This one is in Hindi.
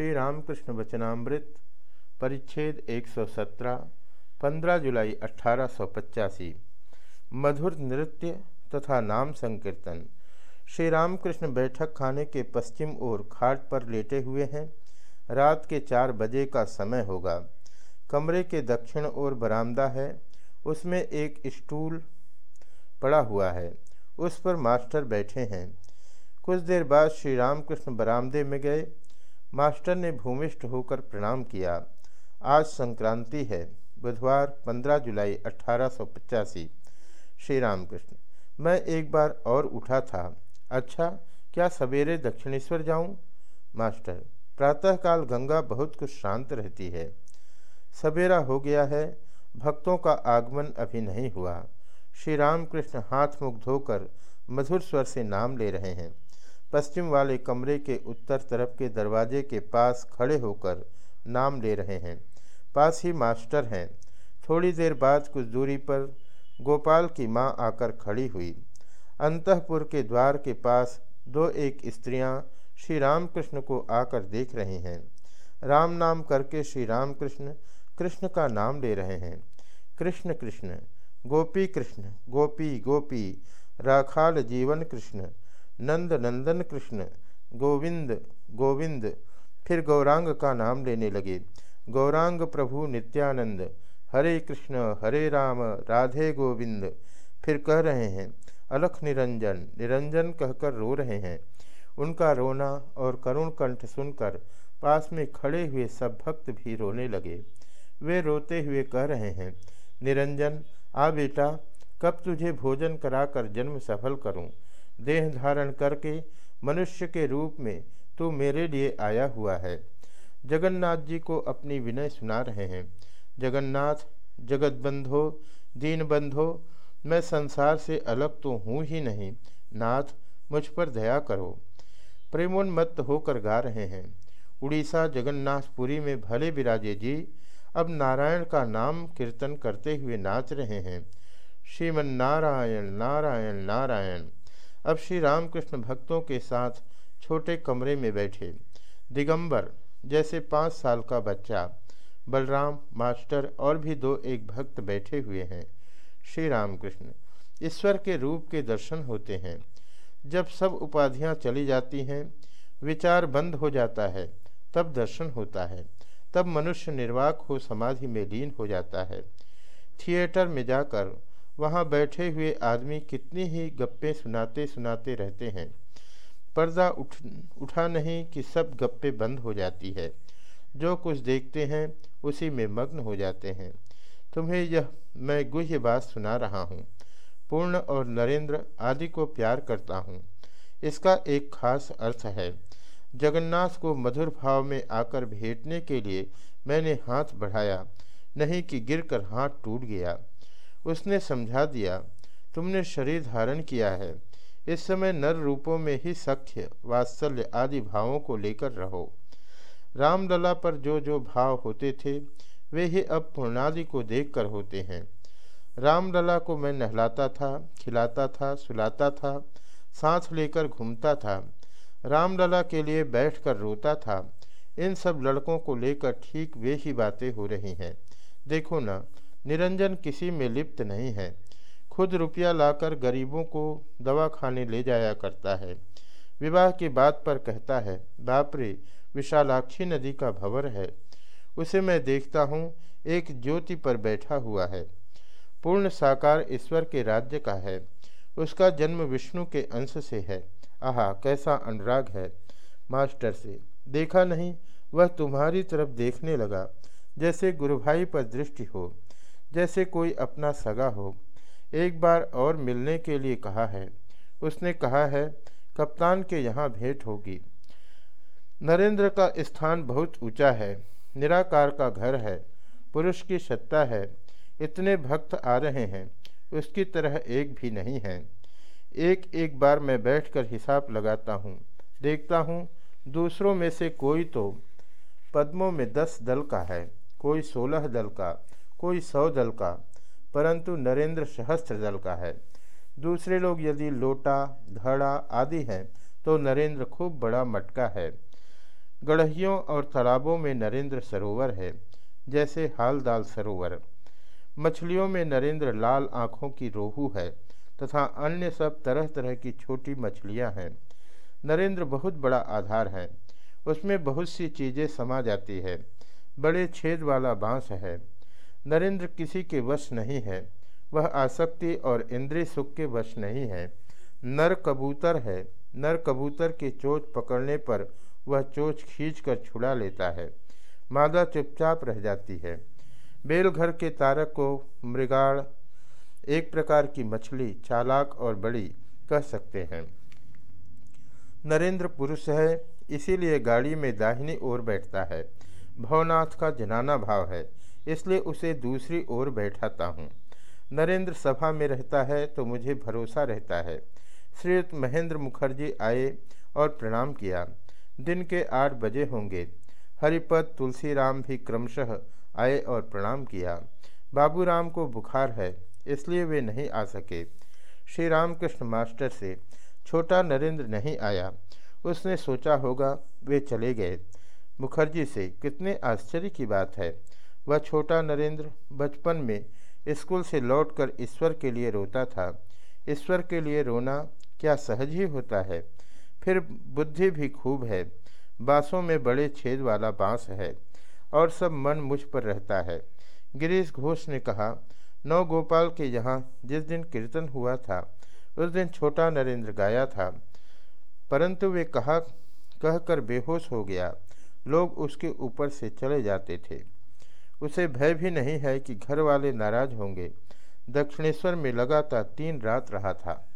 श्री रामकृष्ण वचनामृत, परिच्छेद 117 15 जुलाई अठारह सौ पचासी। मधुर नृत्य तथा नाम संकीर्तन। श्री रामकृष्ण बैठक खाने के पश्चिम ओर खाट पर लेटे हुए हैं। रात के चार बजे का समय होगा। कमरे के दक्षिण ओर बरामदा है। उसमें एक स्टूल पड़ा हुआ है। उस पर मास्टर बैठे हैं। कुछ देर बाद श्री रामकृष्ण बरामदे में गए। मास्टर ने भूमिष्ठ होकर प्रणाम किया। आज संक्रांति है, बुधवार 15 जुलाई अठारह श्री रामकृष्ण, मैं एक बार और उठा था। अच्छा क्या सवेरे दक्षिणेश्वर जाऊँ? मास्टर, प्रातःकाल गंगा बहुत कुछ शांत रहती है। सवेरा हो गया है, भक्तों का आगमन अभी नहीं हुआ। श्री रामकृष्ण हाथ मुख धोकर मधुर स्वर से नाम ले रहे हैं। पश्चिम वाले कमरे के उत्तर तरफ़ के दरवाजे के पास खड़े होकर नाम ले रहे हैं। पास ही मास्टर हैं। थोड़ी देर बाद कुछ दूरी पर गोपाल की माँ आकर खड़ी हुई। अंतपुर के द्वार के पास दो एक स्त्रियाँ श्री रामकृष्ण को आकर देख रही हैं। राम नाम करके श्री रामकृष्ण कृष्ण का नाम ले रहे हैं। कृष्ण कृष्ण, गोपी कृष्ण, गोपी गोपी, राखाल जीवन कृष्ण नंद नंदन कृष्ण, गोविंद गोविंद। फिर गौरांग का नाम लेने लगे। गौरांग प्रभु नित्यानंद, हरे कृष्ण, हरे राम, राधे गोविंद। फिर कह रहे हैं, अलख निरंजन निरंजन कहकर रो रहे हैं। उनका रोना और करुण कंठ सुनकर पास में खड़े हुए सब भक्त भी रोने लगे। वे रोते हुए कह रहे हैं, निरंजन, आ बेटा, कब तुझे भोजन कराकर जन्म सफल करूँ? देह धारण करके मनुष्य के रूप में तू मेरे लिए आया हुआ है। जगन्नाथ जी को अपनी विनय सुना रहे हैं। जगन्नाथ, जगत बंधो, दीन बंधो, मैं संसार से अलग तो हूँ ही नहीं। नाथ, मुझ पर दया करो। प्रेमोन्मत्त होकर गा रहे हैं। उड़ीसा, जगन्नाथपुरी में भले विराजे जी, अब नारायण का नाम कीर्तन करते हुए नाच रहे हैं। श्रीमन नारायण नारायण नारायण। अब श्री रामकृष्ण भक्तों के साथ छोटे कमरे में बैठे। दिगंबर, जैसे पाँच साल का बच्चा, बलराम, मास्टर और भी दो एक भक्त बैठे हुए हैं। श्री रामकृष्ण, ईश्वर के रूप के दर्शन होते हैं। जब सब उपाधियाँ चली जाती हैं, विचार बंद हो जाता है, तब दर्शन होता है, तब मनुष्य निर्वाक हो समाधि में लीन हो जाता है। थिएटर में जाकर वहाँ बैठे हुए आदमी कितनी ही गप्पे सुनाते सुनाते रहते हैं। पर्दा उठ, उठा नहीं कि सब गप्पे बंद हो जाती है। जो कुछ देखते हैं, उसी में मग्न हो जाते हैं। तुम्हें यह, मैं गुह्य बात सुना रहा हूँ। पूर्ण और नरेंद्र आदि को प्यार करता हूँ। इसका एक खास अर्थ है, जगन्नाथ को मधुर भाव में आकर भेंटने के लिए मैंने हाथ बढ़ाया, नहीं कि गिरकर हाथ टूट गया। उसने समझा दिया, तुमने शरीर धारण किया है। इस समय नर रूपों में ही सख्य, वात्सल्य आदि भावों को लेकर रहो। रामलला पर जो जो भाव होते थे, वे ही अब पूर्णादि को देखकर होते हैं। रामलला को मैं नहलाता था, खिलाता था, सुलाता था, सांस लेकर घूमता था। रामलला के लिए बैठकर रोता था। इन सब लड़कों को लेकर ठीक वे ही बातें हो रही हैं। देखो ना निरंजन किसी में लिप्त नहीं है। खुद रुपया लाकर गरीबों को दवा खाने ले जाया करता है। विवाह की बात पर कहता है बापरे विशालाक्षी नदी का भवर है। उसे मैं देखता हूँ, एक ज्योति पर बैठा हुआ है। पूर्ण साकार ईश्वर के राज्य का है। उसका जन्म विष्णु के अंश से है। आहा, कैसा अनुराग है, मास्टर से। देखा नहीं, वह तुम्हारी तरफ़ देखने लगा, जैसे गुरुभाई पर दृष्टि हो। जैसे कोई अपना सगा हो। एक बार और मिलने के लिए कहा है। उसने कहा है, कप्तान के यहाँ भेंट होगी। नरेंद्र का स्थान बहुत ऊँचा है, निराकार का घर है, पुरुष की सत्ता है, इतने भक्त आ रहे हैं, उसकी तरह एक भी नहीं है। एक एक बार मैं बैठकर हिसाब लगाता हूँ, देखता हूँ, दूसरों में से कोई तो पद्मों में दस दल का है, कोई सोलह दल का कोई सौ दल का, परंतु नरेंद्र सहस्त्र दल का है। दूसरे लोग यदि लोटा घड़ा आदि हैं तो नरेंद्र खूब बड़ा मटका है। गढ़हियों और तालाबों में नरेंद्र सरोवर है, जैसे हालदाल सरोवर। मछलियों में नरेंद्र लाल आँखों की रोहू है, तथा अन्य सब तरह तरह की छोटी मछलियाँ हैं। नरेंद्र बहुत बड़ा आधार है, उसमें बहुत सी चीज़ें समा जाती है। बड़े छेद वाला बाँस है नरेंद्र किसी के वश नहीं है, वह आसक्ति और इंद्रिय सुख के वश नहीं है। नर कबूतर है, नर कबूतर की चोच पकड़ने पर वह चोच खींच कर छुड़ा लेता है। मादा चुपचाप रह जाती है। बेलघर के तारक को मृगाड़ एक प्रकार की मछली, चालाक और बड़ी कह सकते हैं। नरेंद्र पुरुष है, इसीलिए गाड़ी में दाहिनी ओर बैठता है। भवनाथ का जनाना भाव है। इसलिए उसे दूसरी ओर बैठाता हूँ। नरेंद्र सभा में रहता है तो मुझे भरोसा रहता है। श्रीयुक्त महेंद्र मुखर्जी आए और प्रणाम किया। दिन के आठ बजे होंगे। हरिपद तुलसीराम भी क्रमशः आए और प्रणाम किया। बाबूराम को बुखार है, इसलिए वे नहीं आ सके। श्री रामकृष्ण मास्टर से, छोटा नरेंद्र नहीं आया। उसने सोचा होगा वे चले गए। मुखर्जी से, कितने आश्चर्य की बात है। वह छोटा नरेंद्र बचपन में स्कूल से लौटकर ईश्वर के लिए रोता था। ईश्वर के लिए रोना क्या सहज ही होता है? फिर बुद्धि भी खूब है। बाँसों में बड़े छेद वाला बाँस है और सब मन मुझ पर रहता है। गिरीश घोष ने कहा नव गोपाल के यहाँ जिस दिन कीर्तन हुआ था, उस दिन छोटा नरेंद्र गाया था। परंतु वे कहा, कहकर बेहोश हो गया। लोग उसके ऊपर से चले जाते थे। उसे भय भी नहीं है कि घर वाले नाराज़ होंगे। दक्षिणेश्वर में लगातार तीन रात रहा था।